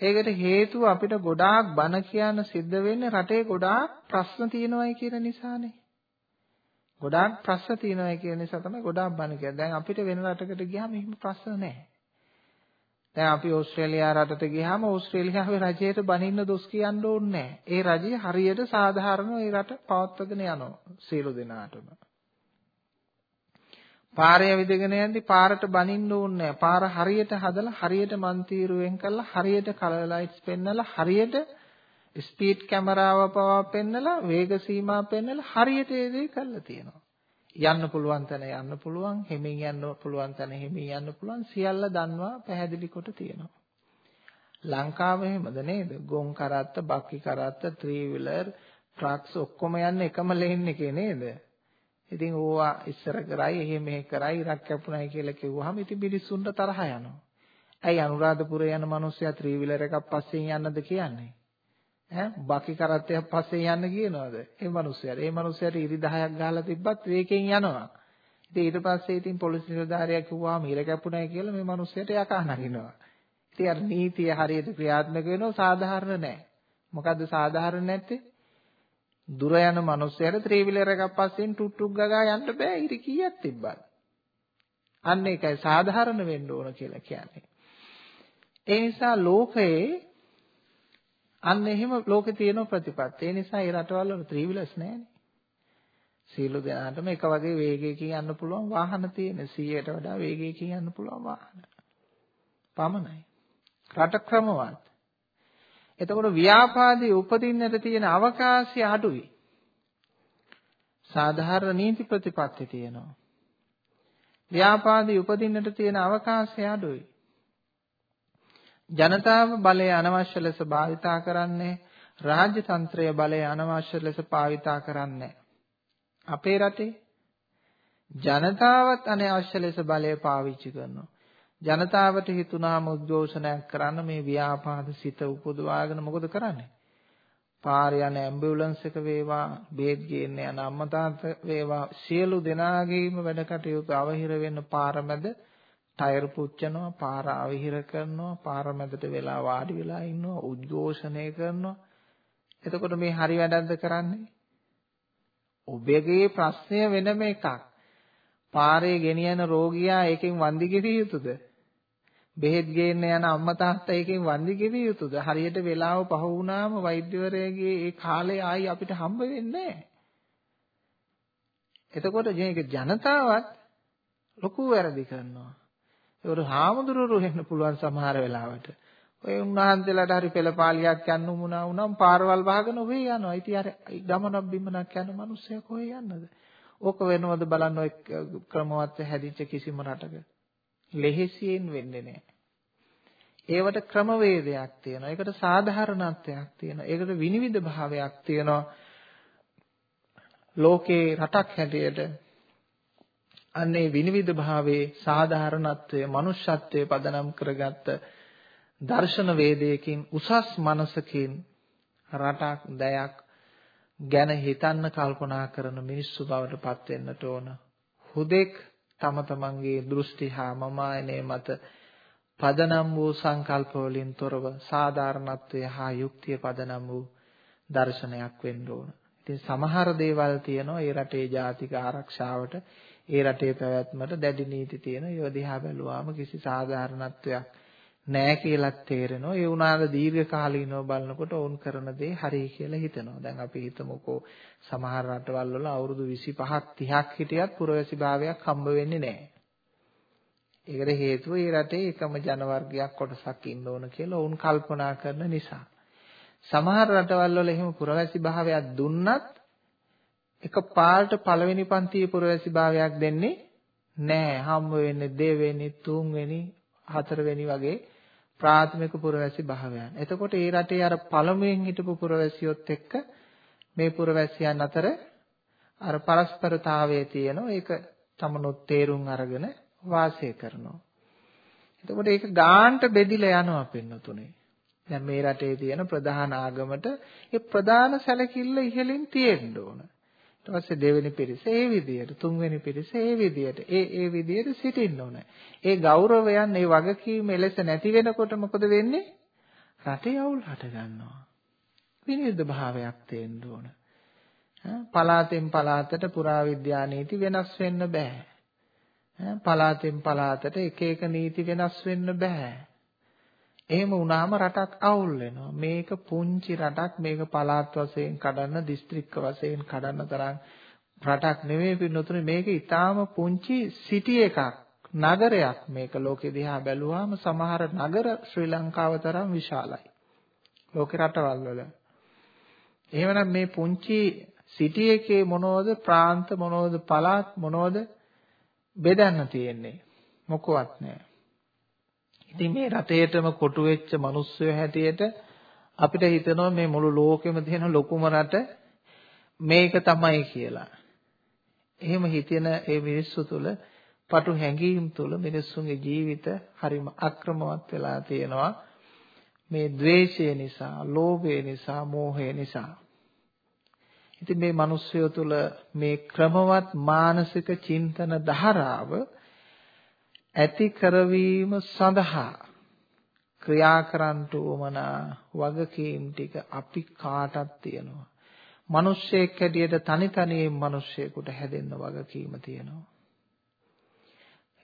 ඒකට හේතුව අපිට ගොඩාක් බන කියන්න සිද්ධ වෙන්නේ රටේ ගොඩාක් ප්‍රශ්න තියෙනවායි කියන නිසානේ. ගොඩාක් ප්‍රශ්න තියෙනවා කියන නිසා තමයි ගොඩාක් බන කියන්නේ. දැන් අපිට වෙන රටකට ගියාම එහෙම ප්‍රශ්න නැහැ. දැන් අපි ඕස්ට්‍රේලියා රටට ගියාම ඕස්ට්‍රේලියාවේ රජයට බනින්න දොස් කියන්න ඕනේ නැහැ. ඒ රජය හරියට සාධාරණව ඒ රට පවත්වාගෙන යනවා සියලු දෙනාටම. පාරේ විදගෙන යද්දි පාරට බනින්න ඕනේ පාර හරියට හදලා හරියට මන්තිරුවෙන් කරලා හරියට කලර් ලයිට්ස් පෙන්නලා හරියට ස්පීඩ් කැමරාව පවා පෙන්නලා වේග සීමා පෙන්නලා හරියට ඒ දේ කරලා තියෙනවා. යන්න පුළුවන් තැන යන්න පුළුවන්, හෙමින් යන්න පුළුවන් තැන හෙමින් යන්න පුළුවන් සියල්ල දන්වා පැහැදිලි කොට තියෙනවා. ලංකාව එහෙමද නේද? ගොන් කරත්ත, බක්කි කරත්ත, ත්‍රිවිලර්, ට්‍රක්ස් ඔක්කොම යන්නේ එකම ලේන් එකේ නේද? ඉතින් ඕවා ඉස්සර කරයි, එහෙ මෙහෙ කරයි, ඉරක් කැපුණයි කියලා කිව්වහම ඉතින් මිනිස්සුන්ට තරහ යනවා. ඇයි අනුරාධපුරේ යන මිනිස්සයා ත්‍රිවිලර් එකක් පස්සෙන් යන්නද කියන්නේ? ඈ බකි කරත්තයක් පස්සේ යන්න කියනවාද? ඒ මිනිස්සයාට. ඒ මිනිස්සයාට ඉරි 10ක් ගහලා තිබ්බත් වේකෙන් යනවා. ඉතින් ඊට පස්සේ ඉතින් පොලිස් නිලධාරියා කිව්වාම ඉර කැපුණයි කියලා මේ මිනිස්සයාට යකා නගිනවා. ඉතින් අර නීතිය හරියට ක්‍රියාත්මක වෙනවා සාධාරණ නැහැ. මොකද්ද සාධාරණ නැත්තේ? දුර යන මිනිස්සයාට ත්‍රිවිලර් එකක් පස්සෙන් ටුක් ටුක් ගගා යන්න බෑ ඉරි කීයක් තිබ්බත්. අන්න ඒකයි සාධාරණ වෙන්න ඕන කියලා කියන්නේ. ඒ නිසා ලෝකයේ අන්න එහෙම ලෝකේ තියෙන ප්‍රතිපත්ති. ඒ නිසා ඒ රටවල් වල ත්‍රිවිලස් නැහැනේ. සීල දෙනාටම එක වගේ වේගයකින් යන්න පුළුවන් වාහන තියෙන 100ට වඩා වේගයකින් යන්න පුළුවන් වාහන. පමණයි. රට ක්‍රමවත්. එතකොට ව්‍යාපාදයේ උපදින්නට තියෙන අවකාශය අඩුයි. සාධාරණ නීති ප්‍රතිපත්ති තියෙනවා. ව්‍යාපාදයේ උපදින්නට තියෙන අවකාශය අඩුයි. ජනතාව බලය අනවශ්‍ය ලෙස භාවිතා කරන්නේ රාජ්‍ය තන්ත්‍රය බලය අනවශ්‍ය ලෙස භාවිතා කරන්නේ අපේ රටේ ජනතාවත් අනවශ්‍ය ලෙස බලය පාවිච්චි කරනවා ජනතාවට හිතුනාම උද්ඝෝෂණයක් කරන්න මේ ව්‍යාපාද සිත උපදවාගෙන මොකද කරන්නේ පාර යන ඇම්බියුලන්ස් එක වේවා බේත් ගේන්න යන අම්මා තාත්තා වේවා සියලු දෙනාගේම වැඩ කටයුතු අවහිර වෙන්න පාර මැද ටයර් පුච්චනවා, පාර අවිහිර කරනවා, පාර මැදට වෙලා වාඩි වෙලා ඉන්නවා, උද්ඝෝෂණය කරනවා. එතකොට මේ හරි වැඩක්ද කරන්නේ? ඔබගේ ප්‍රශ්නය වෙනම එකක්. පාරේ ගෙනියන රෝගියා ඒකෙන් වන්දි ගෙවිය යුතුද? බෙහෙත් ගේන්න යන අම්මා තාත්තා ඒකෙන් වන්දි ගෙවිය යුතුද? හරියට වෙලාව පහ වුණාම වෛද්‍යවරයාගේ ඒ කාලේ ආයි අපිට හම්බ වෙන්නේ නැහැ. එතකොට ජනතාවත් ලොකු වැරදි කරනවා. ඒකට හාමුදුරුවෝ වෙන්න පුළුවන් සමහර වෙලාවට. ඔය උන්වහන්සේලාට හරි පෙළපාලියක් යන්න උමුණා වුණාම පාරවල් වහගෙන ඔහේ යනවා. ඉතින් අර ගමනක් බිමනක් යන මිනිස්සයා කොහේ යන්නද? ඕක වෙනවද බලන්න ඔය ක්‍රමවත් හැදිච්ච කිසිම රටක. ලෙහෙසියෙන් වෙන්නේ නැහැ. ඒවට ක්‍රමවේදයක් තියෙනවා. ඒකට සාධාරණත්වයක් තියෙනවා. ඒකට විනිවිද භාවයක් තියෙනවා. ලෝකේ රටක් හැටියට අන්නේ විනිවිද භාවයේ සාධාරණත්වය මනුෂ්‍යත්වයේ පදනම් කරගත්ත දර්ශන වේදයකින් උසස් මනසකින් රටක් දයක් ගැන හිතන්න කල්පනා කරන මිනිස්සු බවට පත් වෙන්නට ඕන. හුදෙක් තම තමන්ගේ දෘෂ්ටි හා මමායනේ මත පදනම් වූ සංකල්ප වලින් තොරව සාධාරණත්වය හා යුක්තිය පදනම් වූ දර්ශනයක් වෙන්න ඕන. ඉතින් සමහර දේවල් තියෙනවා ඒ රටේ ජාතික ආරක්ෂාවට ඒ රටේ පැවැත්මට දැඩි නීති තියෙන ඒව දිහා බැලුවාම කිසි සාධාරණත්වයක් නැහැ කියලා තේරෙනවා. ඒ වුණාට දීර්ඝ කාලීනව බලනකොට වුන් කරන දේ හරි කියලා හිතෙනවා. දැන් අපි හිතමුකෝ සමහර රටවල් වල අවුරුදු 25ක් 30ක් හිටියත් පුරවැසි භාවයක් හම්බ වෙන්නේ නැහැ. ඒකට හේතුව ඒ රටේ එකම ජන වර්ගයක් කොටසක් ඉන්න ඕන කියලා වුන් කල්පනා කරන නිසා. සමහර රටවල් වල එහෙම පුරවැසි භාවයක් දුන්නත් එක පාට පළවෙනි පන්තියේ පුරවැසි භාවයක් දෙන්නේ නැහැ. හම්බ වෙන්නේ දෙවෙනි, තුන්වෙනි, හතරවෙනි වගේ ප්‍රාථමික පුරවැසි භාවයන්. එතකොට ඒ රටේ අර පළමුවෙන් හිටපු පුරවැසියොත් එක්ක මේ පුරවැසියන් අතර අර පරස්පරතාවයේ තියෙනවා. ඒක තමනුත් තේරුම් අරගෙන වාසය කරනවා. එතකොට ඒක ගාන්ට බෙදිලා යනවා පින්නතුනේ. දැන් මේ රටේ තියෙන ප්‍රධාන ආගමට ඒ ප්‍රධාන සැලකිල්ල ඉහළින් තියෙන්න ඕන. ඊට පස්සේ දෙවෙනි පිරිස ඒ විදියට තුන්වෙනි පිරිස ඒ විදියට ඒ ඒ විදියට සිටින්න ඕනේ. ඒ ගෞරවයන් ඒ වගකීම එලෙස නැති වෙනකොට මොකද වෙන්නේ? රටේ අවුල් හට ගන්නවා. විනිවිද භාවයක් තියෙන්න ඕන. පලාතෙන් පලාතට පුරාවිද්‍යා නීති වෙනස් වෙන්න බෑ. පලාතෙන් පලාතට එක එක නීති වෙනස් වෙන්න බෑ. එහෙම වුණාම රටක් අවුල් වෙනවා. මේක පුංචි රටක් මේක පළාත් වශයෙන් කඩන්න, දිස්ත්‍රික්ක වශයෙන් කඩන්න තරම් රටක් නෙවෙයි පින්නතුනේ මේක ඊටාම පුංචි සිටි එකක්. නගරයක් මේක ලෝකෙ දිහා බැලුවාම සමහර නගර ශ්‍රී ලංකාව තරම් විශාලයි. ලෝකේ රටවල් වල. එහෙමනම් මේ පුංචි සිටි එකේ මොනවද ප්‍රාන්ත මොනවද පළාත් මොනවද බෙදන්න තියෙන්නේ මොකවත් නැහැ. ඉතින් මේ රටේටම කොටු වෙච්ච මිනිස්සු හැටියට අපිට හිතෙනවා මේ මුළු ලෝකෙම තියෙන ලොකුම රට මේක තමයි කියලා. එහෙම හිතෙන ඒ මිනිස්සු තුළ පටු හැඟීම් තුළ මිනිස්සුන්ගේ ජීවිත හරිම අක්‍රමවත් වෙලා තියෙනවා. මේ द्वේෂය නිසා, ලෝභය නිසා, මෝහය නිසා. ඉතින් මේ මිනිස්සුය තුළ මේ ක්‍රමවත් මානසික චින්තන ධාරාව ඇති කරවීම සඳහා ක්‍රියා කරන්නට උවමනා වගකීම් ටික අපි කාටත් තියෙනවා. මිනිස්සෙක් හැටියට තනි තනියෙන් මිනිස්සෙකුට හැදෙන්න වගකීම තියෙනවා.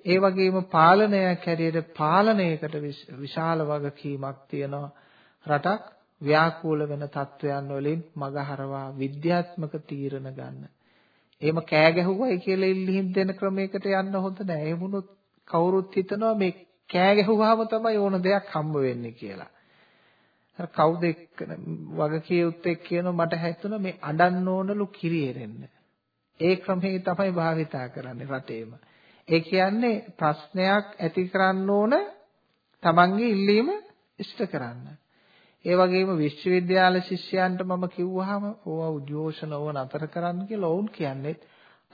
ඒ වගේම පාලනයක් හැටියට පාලනයකට විශාල වගකීමක් තියෙනවා. රටක් ව්‍යාකූල වෙන තත්වයන් වලින් මගහරවා විද්‍යාත්මක තීරණ ගන්න. එහෙම කෑ ගැහුවයි කියලා ඉල්ලින් දෙන ක්‍රමයකට යන්න හොඳ නැහැ. ඒ වුණොත් කවුරුත් හිතනවා මේ කෑ ගැහුවාම තමයි ඕන දෙයක් හම්බ වෙන්නේ කියලා. අර කවුද වගකියුත් එක්ක කියනවා මට හැතුණා මේ අඩන්න ඕනලු කිරියෙරෙන්න. ඒ ක්‍රමයේ තමයි භාවිතා කරන්නේ රටේම. ඒ කියන්නේ ප්‍රශ්නයක් ඇති කරන්න ඕන තමන්ගේ ඉල්ලීම ඉෂ්ට කරන්න. ඒ වගේම විශ්වවිද්‍යාල ශිෂ්‍යයන්ට මම කිව්වහම ඕවා උද්ඝෝෂණ ඕව නතර කරන්න කියලා වුන් කියන්නේ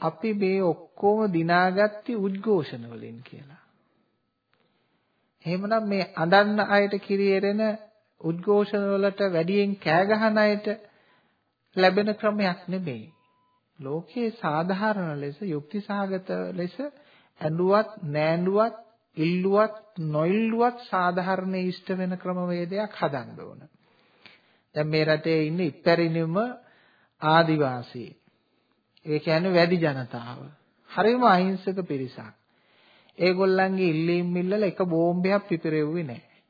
අපි මේ ඔක්කොම දිනාගatti උද්ඝෝෂණ වලින් කියලා. එහෙමනම් මේ අඳන්න අයට කිරියෙරෙන උද්ඝෝෂණ වලට වැඩියෙන් කෑ ගහන අයට ලැබෙන ක්‍රමයක් නෙමෙයි. ලෝකයේ සාධාරණ ලෙස යුක්තිසහගත ලෙස ඇඬුවත් නෑඬුවත් ඉල්ලුවත් නොඉල්ලුවත් සාධාරණ ඉෂ්ට වෙන ක්‍රමවේදයක් හදන්න ඕන. දැන් මේ රටේ ඉන්න ඉපැරිණිම ආදිවාසී. ඒ කියන්නේ වැඩි ජනතාව. හරිම අහිංසක පිරිසක්. ඒගොල්ලන්ගේ ඉල්ලීම් මිල්ලල එක බෝම්බයක් පිපිරෙව්වේ නැහැ.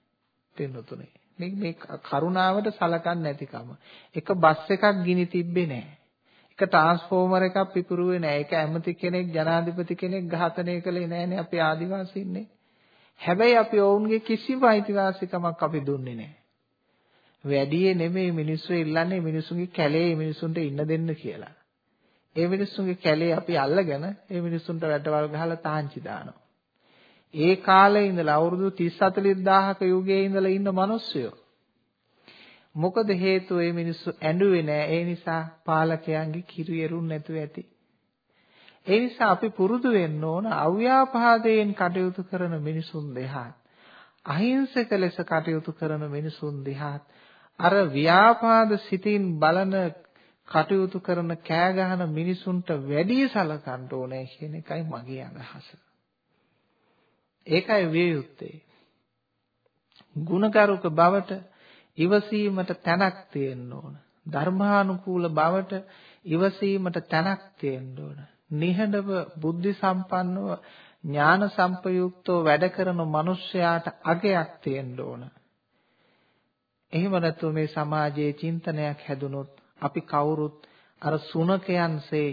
දෙන්නතුනේ. මේ මේ කරුණාවට සලකන්නේ නැතිකම. එක බස් එකක් ගිනි තිබ්බේ නැහැ. එක ට්‍රාන්ස්ෆෝමර් එකක් පිපුරුවේ නැහැ. ඒක ඇමති කෙනෙක් ජනාධිපති කෙනෙක් ඝාතනය කළේ නැහැනේ අපි ආදිවාසීන්නේ. හැබැයි අපි ඔවුන්ගේ කිසිම අයිතිවාසිකමක් අපි දුන්නේ නැහැ. වැඩියේ නෙමෙයි මිනිස්සු ඉල්ලන්නේ මිනිසුන්ගේ කැලේ මිනිසුන්ට ඉන්න දෙන්න කියලා. ඒ මිනිස්සුන්ගේ කැලේ අපි අල්ලගෙන ඒ මිනිස්සුන්ට වැටවල් ගහලා තාංචි දානවා. ඒ කාලේ ඉඳලා අවුරුදු 30 40000ක යුගයේ ඉඳලා ඉන්න මිනිස්සුયો මොකද හේතුව මේ මිනිස්සු ඇඬුවේ නෑ. ඒ නිසා පාලකයන්ගේ කිරියරුන් නැතුව ඇති. ඒ නිසා අපි පුරුදු වෙන්න ඕන අව්‍යාපාදයෙන් කටයුතු කරන මිනිසුන් දෙහාත් අහිංසක ලෙස කටයුතු කරන මිනිසුන් දෙහාත් අර ව්‍යාපාද සිතින් බලන කටයුතු කරන කෑ ගහන මිනිසුන්ට වැඩි සලකන්න ඕනේ කියන එකයි මගේ අදහස. ඒකයි විය යුත්තේ. ගුණකරුක බවට ඉවසීමට තැනක් තියෙන්න ඕන. ධර්මානුකූල බවට ඉවසීමට තැනක් තියෙන්න ඕන. නිහඬව බුද්ධි සම්පන්නව ඥාන සම්පයුක්තව වැඩ කරන මිනිසයාට අගයක් තියෙන්න ඕන. එහෙම නැත්නම් මේ සමාජයේ චින්තනයක් හැදුනොත් අපි කවුරුත් අර සුනකයන්සේ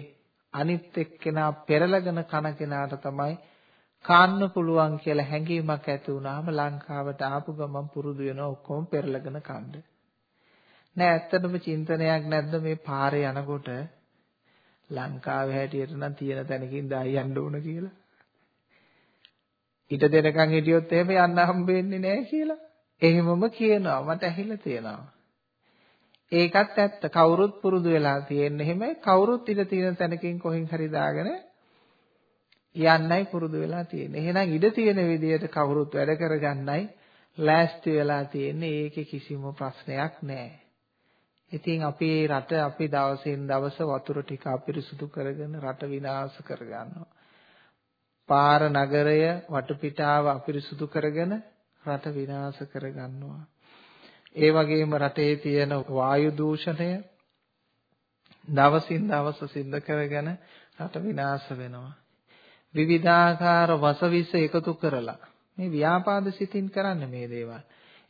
අනිත් එක්කෙනා පෙරලගෙන කන කෙනාට තමයි කාන්න පුළුවන් කියලා හැඟීමක් ඇති වුණාම ලංකාවට ආපු ගමන් පුරුදු වෙනවා ඔක්කොම පෙරලගෙන කන්න. නෑ ඇත්තටම චින්තනයක් නැද්ද මේ පාරේ යනකොට ලංකාවේ හැටියට නම් තියෙන තැනකින් දායි යන්න ඕන කියලා. ඊට දෙනකන් හිටියොත් එහෙම යන්න හම්බෙන්නේ නෑ කියලා. එහෙමම කියනවා මට ඇහිලා තියෙනවා. ඒකත් ඇත්ත කවුරුත් පුරුදු වෙලා තියෙන්නේ එහෙමයි කවුරුත් ඉඳ තියෙන තැනකින් කොහෙන් හරි දාගෙන යන්නයි පුරුදු වෙලා තියෙන්නේ. එහෙනම් ඉඩ තියෙන විදියට කවුරුත් වැඩ කරගන්නයි ලෑස්ති වෙලා තියෙන්නේ. ඒකේ කිසිම ප්‍රශ්නයක් නැහැ. ඉතින් අපේ රට අපි දවසින් දවස වතුර ටික අපිරිසුදු කරගෙන රට විනාශ කරගන්නවා. පාර නගරය වටපිටාව අපිරිසුදු කරගෙන රට විනාශ කරගන්නවා. ඒ වගේම රටේ තියෙන වායු දූෂණය දවසින් දවස සිද්ධ කරගෙන රට විනාශ වෙනවා. විවිධාකාර වසවිස එකතු කරලා මේ ව්‍යාපාද සිතින් කරන්නේ මේ දේවල්.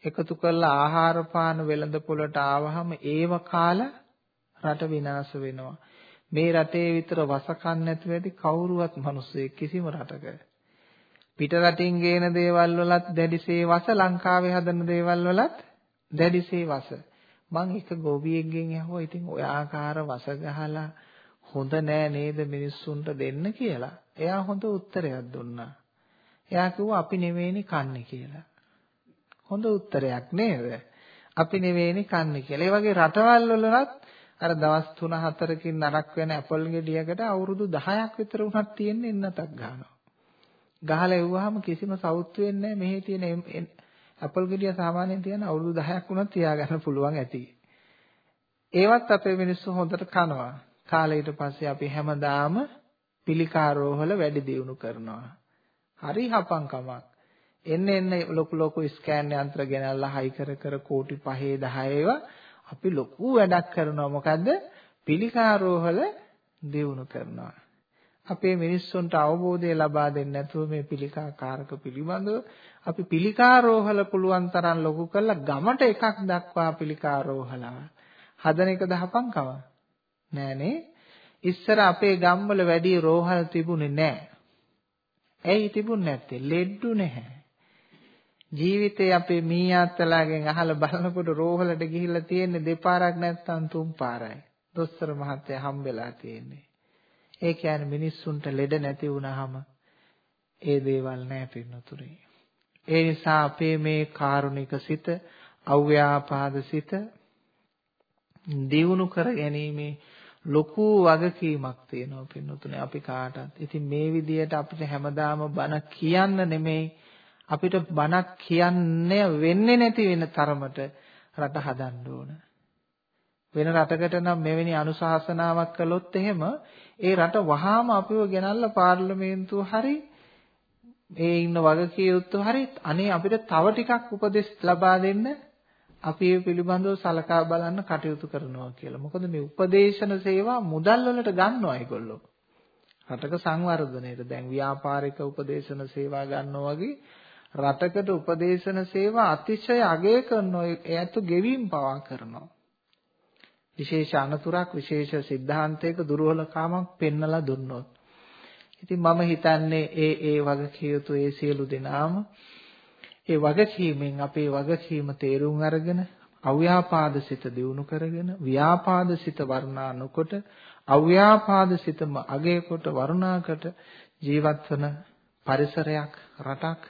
එකතු කරලා ආහාර පාන වෙළඳ පොළට ආවහම ඒව කාලා රට විනාශ වෙනවා. මේ රටේ විතර වසකන් නැතුව ඇති කවුරුවත් මිනිස්සෙක් කිසිම රටක. පිට රටින් ගේන දේවල් වලත් දැඩිසේ වස ලංකාවේ හදන දේවල් වලත් දැඩිසේ වස. මං එක ගෝවියෙක්ගෙන් ඇහුවා ඉතින් ඔය ආකාර වස ගහලා හොඳ නෑ නේද මිනිස්සුන්ට දෙන්න කියලා. එයා හොඳ උත්තරයක් දුන්නා. එයා කිව්වා අපි නෙවෙයිනේ කන්නේ කියලා. හොඳ උත්තරයක් නේද? අපි නෙවෙයිනේ කන්නේ කියලා. ඒ වගේ රටවල් වලත් අර දවස් 3-4කින් නරක් වෙන ඇපල් ගෙඩියකට අවුරුදු 10ක් විතර වුණත් තියෙන්නේ එන්නතක් ගන්නවා. ගහලා එව්වහම කිසිම සවුත් වෙන්නේ නැහැ. මෙහි තියෙන ඇපල් ගෙඩිය සාමාන්‍යයෙන් තියන අවුරුදු 10ක් වුණත් තියාගන්න පුළුවන් ඇති. ඒවත් අපේ මිනිස්සු හොඳට කනවා. කාලේ ඊට පස්සේ අපි හැමදාම පිළිකාරෝහල වැඩි දියුණු කරනවා. හරි හපංකමක්. එන්න එන්න ලොකු ලොකු ස්කෑන් යන්ත්‍ර ගෙනල්ලා හයි කර කර කෝටි 5 10 ඒවා අපි ලොකු වැඩක් කරනවා. මොකද්ද? පිළිකාරෝහල දියුණු කරනවා. අපේ මිනිස්සුන්ට අවබෝධය ලබා දෙන්නේ නැතුව මේ පිළිකා කාරක පිළිබඳව අපි පිළිකාරෝහල පුළුවන් තරම් ලොකු කරලා ගමට එකක් දක්වා පිළිකාරෝහලා හදන එක දහපංකම නෑනේ. ඉස්සර අපේ ගම්වල වැඩි රෝහල් තිබුණේ නෑ. ඇයි තිබුණ නැත්තේ? ලෙඩ්ඩු නැහැ. ජීවිතේ අපේ මීයාත්තලාගෙන් අහලා බලනකොට රෝහලට ගිහිල්ලා තියෙන්නේ දෙපාරක් නැත්නම් තුන් පාරයි දොස්තර මහත්තයා හම්බෙලා තියෙන්නේ. ඒ කියන්නේ මිනිස්සුන්ට ලෙඩ නැති වුනහම ඒ දේවල් නැහැ පින්නතුනේ. ඒ නිසා අපේ මේ කාරුණික සිත, අව්‍යාපාද සිත දියුණු කර ගැනීමේ ලොකු වගකීමක් තියෙනවා පින්නතුනේ අපි කාටත්. ඉතින් මේ විදියට අපිට හැමදාම බණ කියන්න නෙමෙයි අපිට බණක් කියන්නේ වෙන්නේ නැති වෙන තරමට රට හදන්න ඕන. වෙන රටකට නම් මෙවැනි අනුශාසනාවක් කළොත් එහෙම ඒ රට වහාම අපිව ගෙනල්ලා පාර්ලිමේන්තුව හරි ඒ ඉන්න වගකීම් හරි අනේ අපිට තව ටිකක් උපදෙස් ලබා දෙන්න අපි ඒ පිළිබඳව සලකා බලන්න කටයුතු කරනවා කියලා. මොකද මේ උපදේශන සේවා මුදල් වලට ගන්නවා ඒගොල්ලෝ. රටක සංවර්ධනයට දැන් ව්‍යාපාරික උපදේශන සේවා ගන්නවා වගේ රටකට උපදේශන සේවා අතිශය අගය කරනවා. ඒත් ගෙවීම් පවා කරනවා. විශේෂ අනතුරක් විශේෂ સિદ્ધාන්තයක දුර්වලකමක් පෙන්නලා දුන්නොත්. ඉතින් මම හිතන්නේ ඒ ඒ වගකිය යුතු ඒ සියලු දෙනාම ඒ වගකීමෙන් අපේ වගකීම තේරුම් අරගෙන අව්‍යාපාදසිත දියුණු කරගෙන ව්‍යාපාදසිත වර්ණා නොකොට අව්‍යාපාදසිතම අගය කොට වර්ණාකට ජීවත් වන පරිසරයක් රටක්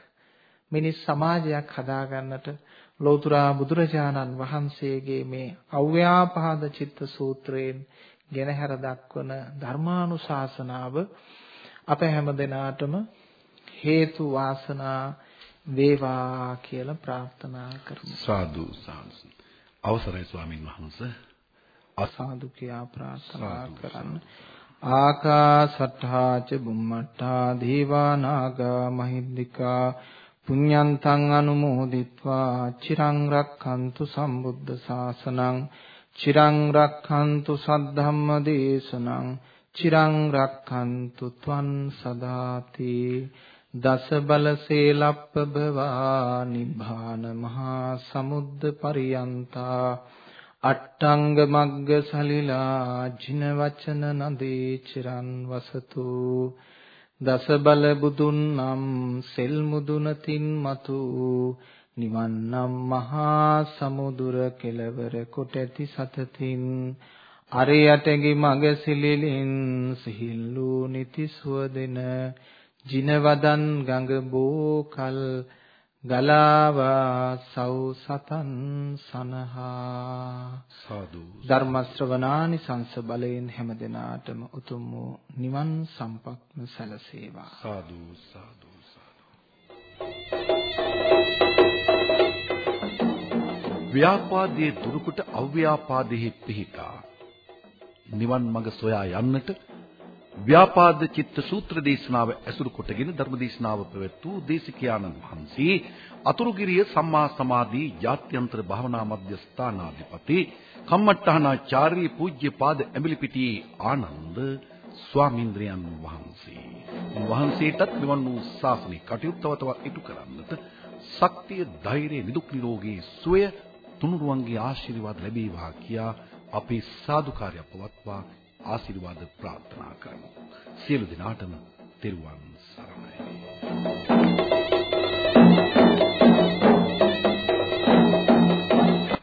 මිනිස් සමාජයක් හදාගන්නට ලෞතර බුදුරජාණන් වහන්සේගේ මේ අව්‍යාපාද චිත්ත සූත්‍රයෙන් ගෙනහැර දක්වන ධර්මානුශාසනාව අප හැම දිනාටම හේතු වාසනා වේවා කියලා ප්‍රාර්ථනා කරමු.
සාදු සාදු. අවසරයි ස්වාමින් වහන්සේ.
අසාදු කියා ප්‍රාර්ථනා කරන්න. ආකාසට්ඨා ච බුම්මට්ඨා දීවා නාග මහිද්దికා පුඤ්ඤන්තං අනුමෝදිත්වා චිරං රක්ඛන්තු සම්බුද්ධ ශාසනං චිරං රක්ඛන්තු සද්ධම්ම දේශනං චිරං රක්ඛන්තු ත්වං සදාති දස බල සේලප්ප භවා නිභාන මහා සමුද්ද පරියන්තා අට්ටංග මග්ග සලිලා ජින වචන නදේ චිරන් වසතු දස බල බුදුන් නම් සෙල් මුදුනතින් මතු. නිවන් නම් මහා සමුදුර කෙලවර කොට ඇති සතතින්. අරයටගේ මග සිලිලින් සිහිල්ලු නිති සුවදෙන ජිනවදන් ගඟ බෝකල් ගලාවා සව් සතන් සනහා.
සාදු.
ධර්ම ශ්‍රවණානි සංස බලයෙන් හැම දිනාටම උතුම් වූ නිවන් සම්පත්ම සැලසේවා.
සාදු සාදු සාදු. ව්‍යාපාදයේ දුරුකොට අව්‍යාපාදෙහි පිහිටා නිවන් මඟ සොයා යන්නට ව්‍යාපාද චිත්ත සූත්‍ර දේශනාව ඇසුරු කොටගෙන ධර්ම දේශනාව පැවැත් වූ දේශිකානන්ද වහන්සේ අතුරුගිරිය සම්මා සමාධි ජාත්‍යන්තර භාවනා මධ්‍යස්ථානාධිපති කම්මට්ටහනාචාර්ය පූජ්‍යපාද ඇඹිලිපිටියේ ආනන්ද ස්වාමීන්ද්‍රයන් වහන්සේ. වහන්සේටත් නිවන් වූ ශාසනික කටයුතු තව තවත් ඉටු කරන්නට ශක්තිය, ධෛර්යය, නිදුක් නිරෝගී සුවය තුනුරුවන්ගේ ආශිර්වාද ලැබේවා කියා අපේ සාදුකාරය පවත්වා ආශිර්වාද ප්‍රාර්ථනා කරමු. සියලු දෙනාටම තෙරුවන් සරණයි.